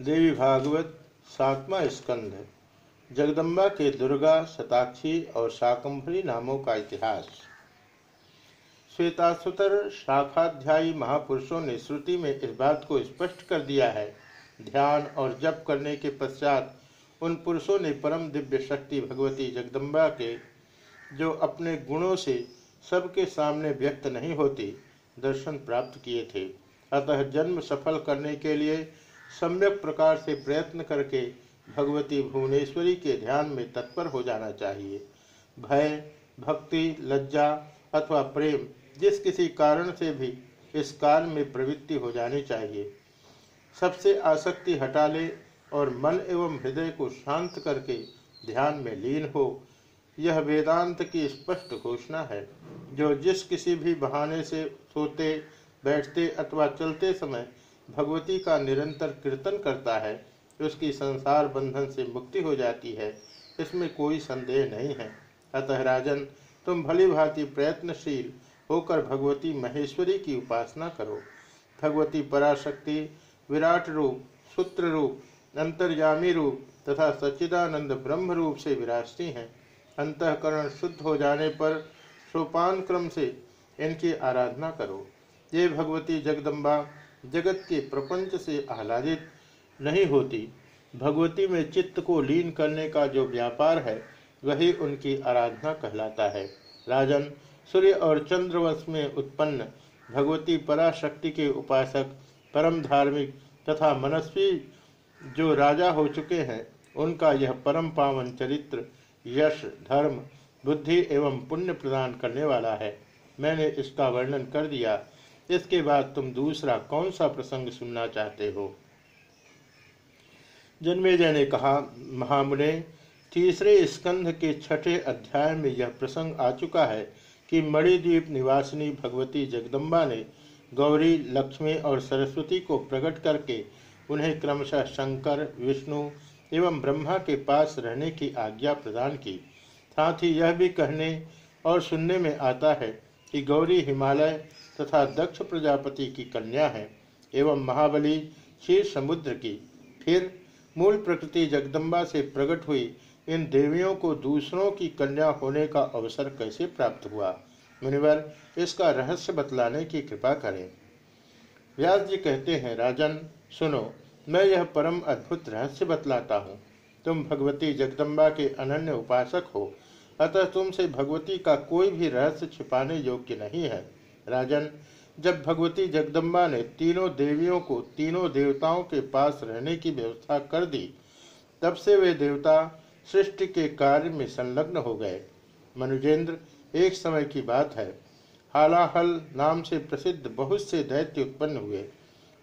देवी भागवत, सातवां स्कंध। जगदम्बा के दुर्गा, शताक्षी और शाकंभरी नामों का इतिहास। श्वेतासुतर शाखाध्यायी महापुरुषों ने श्रुति में इस बात को स्पष्ट कर दिया है। ध्यान और जप करने के पश्चात उन पुरुषों ने परम दिव्य शक्ति भगवती जगदम्बा के, जो अपने गुणों से सबके सामने व्यक्त नहीं होती, दर्शन प्राप्त किए थे। अतः जन्म सफल करने के लिए सम्यक प्रकार से प्रयत्न करके भगवती भुवनेश्वरी के ध्यान में तत्पर हो जाना चाहिए। भय, भक्ति, लज्जा अथवा प्रेम जिस किसी कारण से भी इस काल में प्रवृत्ति हो जानी चाहिए। सबसे आसक्ति हटा ले और मन एवं हृदय को शांत करके ध्यान में लीन हो, यह वेदांत की स्पष्ट घोषणा है। जो जिस किसी भी बहाने से सोते, बैठते अथवा चलते समय भगवती का निरंतर कीर्तन करता है, उसकी संसार बंधन से मुक्ति हो जाती है, इसमें कोई संदेह नहीं है। अतः राजन, तुम भली भांति प्रयत्नशील होकर भगवती महेश्वरी की उपासना करो। भगवती पराशक्ति, विराट रूप, सूत्र रूप, अंतर्यामी रूप तथा सच्चिदानंद ब्रह्म रूप से विराजती हैं। अंतकरण शुद्ध हो जाने पर सोपान क्रम से इनकी आराधना करो। ये भगवती जगदम्बा जगत के प्रपंच से आह्लादित नहीं होती। भगवती में चित्त को लीन करने का जो व्यापार है, वही उनकी आराधना कहलाता है। राजन, सूर्य और चंद्रवंश में उत्पन्न भगवती पराशक्ति के उपासक, परम धार्मिक तथा मनस्वी जो राजा हो चुके हैं, उनका यह परम पावन चरित्र यश, धर्म, बुद्धि एवं पुण्य प्रदान करने वाला है। मैंने इसका वर्णन कर दिया। इसके बाद तुम दूसरा कौन सा प्रसंग सुनना चाहते हो? जन्मेजय ने कहा, महामुने, तीसरे स्कंध के छठे अध्याय में यह प्रसंग आ चुका है कि मणिद्वीप निवासिनी भगवती जगदम्बा ने गौरी, लक्ष्मी और सरस्वती को प्रकट करके उन्हें क्रमशः शंकर, विष्णु एवं ब्रह्मा के पास रहने की आज्ञा प्रदान की। साथ ही यह भी कहने और सुनने में आता है कि गौरी हिमालय तथा दक्ष प्रजापति की कन्या है एवं महाबली क्षीर समुद्र की। फिर मूल प्रकृति जगदम्बा से प्रकट हुई इन देवियों को दूसरों की कन्या होने का अवसर कैसे प्राप्त हुआ? मुनिवर, इसका रहस्य बतलाने की कृपा करें। व्यास जी कहते हैं, राजन, सुनो, मैं यह परम अद्भुत रहस्य बतलाता हूँ। तुम भगवती जगदम्बा के अनन्य उपासक हो, अतः तुमसे भगवती का कोई भी रहस्य छिपाने योग्य नहीं है। राजन, जब भगवती जगदम्बा ने तीनों देवियों को तीनों देवताओं के पास रहने की व्यवस्था कर दी, तब से वे देवता सृष्टि के कार्य में संलग्न हो गए। मनुजेंद्र, एक समय की बात है। हालाहल नाम से प्रसिद्ध बहुत से दैत्य उत्पन्न हुए।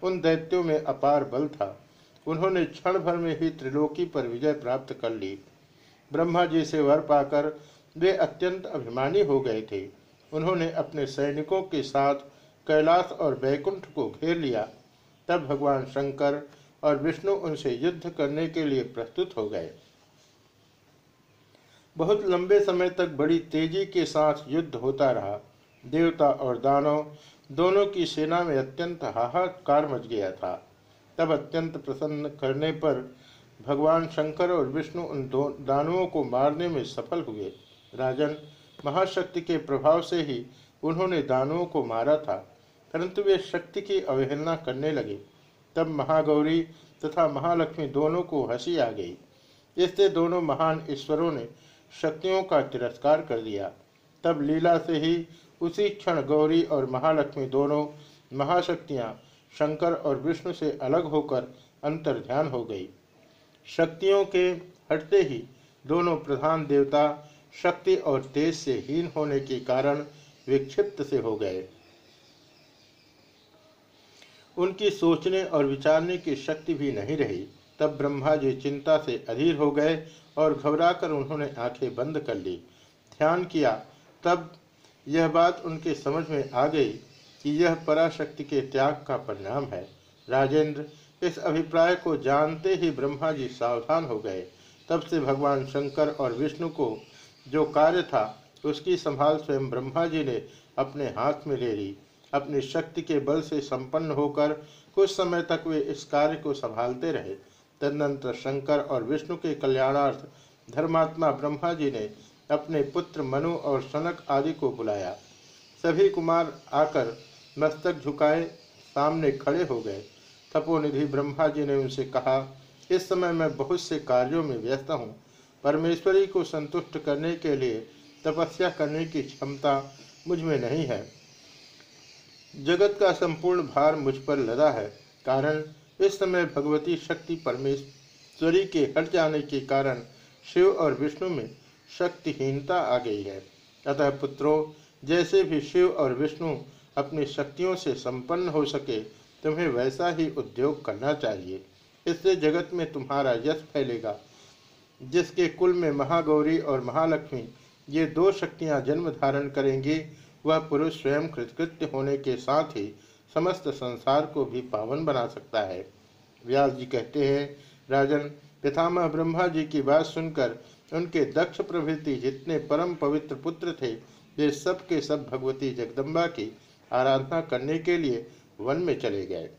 उन दैत्यों में अपार बल था। उन्होंने क्षण भर में ही त्रिलोकी पर विजय प्राप्त कर ली। ब्रह्मा जी से वर पाकर वे अत्यंत अभिमानी हो गए थे। उन्होंने अपने सैनिकों के साथ कैलाश और बैकुंठ को घेर लिया। तब भगवान शंकर और विष्णु उनसे युद्ध करने के लिए प्रस्तुत हो गए। बहुत लंबे समय तक बड़ी तेज़ी के साथ युद्ध होता रहा। देवता और दानव दोनों की सेना में अत्यंत हाहाकार मच गया था। तब अत्यंत प्रसन्न करने पर भगवान शंकर और विष्णु उन दो दानवों को मारने में सफल हुए। राजन महाशक्ति के प्रभाव से ही उन्होंने दानवों को मारा था, परंतु वे शक्ति की अवहेलना करने लगे। तब महागौरी तथा महालक्ष्मी दोनों को हँसी आ गई। इससे दोनों महान ईश्वरों ने शक्तियों का तिरस्कार कर दिया। तब लीला से ही उसी क्षण गौरी और महालक्ष्मी दोनों महाशक्तियाँ शंकर और विष्णु से अलग होकर अंतर ध्यान हो गई। शक्तियों के हटते ही दोनों प्रधान देवता शक्ति और तेज से हीन होने के कारण विक्षिप्त से हो गए। उनकी सोचने और विचारने की शक्ति भी नहीं रही। तब ब्रह्मा जी चिंता से अधीर हो गए और घबराकर उन्होंने आँखें बंद कर ली। ध्यान किया, तब यह बात उनके समझ में आ गई कि यह पराशक्ति के त्याग का परिणाम है। राजेंद्र इस अभिप्राय को जानते ही ब्रह्मा जी सावधान हो गए। तब से भगवान शंकर और विष्णु को जो कार्य था, उसकी संभाल स्वयं ब्रह्मा जी ने अपने हाथ में ले ली। अपनी शक्ति के बल से संपन्न होकर कुछ समय तक वे इस कार्य को संभालते रहे। तदनंतर शंकर और विष्णु के कल्याणार्थ धर्मात्मा ब्रह्मा जी ने अपने पुत्र मनु और सनक आदि को बुलाया। सभी कुमार आकर मस्तक झुकाए, सामने खड़े हो गए। तपोनिधि ब्रह्मा जी ने उनसे कहा, इस समय मैं बहुत से कार्यों में व्यस्त हूँ। परमेश्वरी को संतुष्ट करने के लिए तपस्या करने की क्षमता मुझमें नहीं है। जगत का संपूर्ण भार मुझ पर लदा है, कारण इस समय भगवती शक्ति परमेश्वरी के हट जाने के कारण शिव और विष्णु में शक्तिहीनता आ गई है। अतः पुत्रों, जैसे भी शिव और विष्णु अपनी शक्तियों से संपन्न हो सके, तुम्हें वैसा ही उद्योग करना चाहिए। इससे जगत में तुम्हारा यश फैलेगा। जिसके कुल में महागौरी और महालक्ष्मी ये दो शक्तियाँ जन्म धारण करेंगी, वह पुरुष स्वयं कृतकृत्य होने के साथ ही समस्त संसार को भी पावन बना सकता है। व्यास जी कहते हैं, राजन, पितामह ब्रह्मा जी की बात सुनकर उनके दक्ष प्रभृति जितने परम पवित्र पुत्र थे, वे सब के सब भगवती जगदम्बा की आराधना करने के लिए वन में चले गए।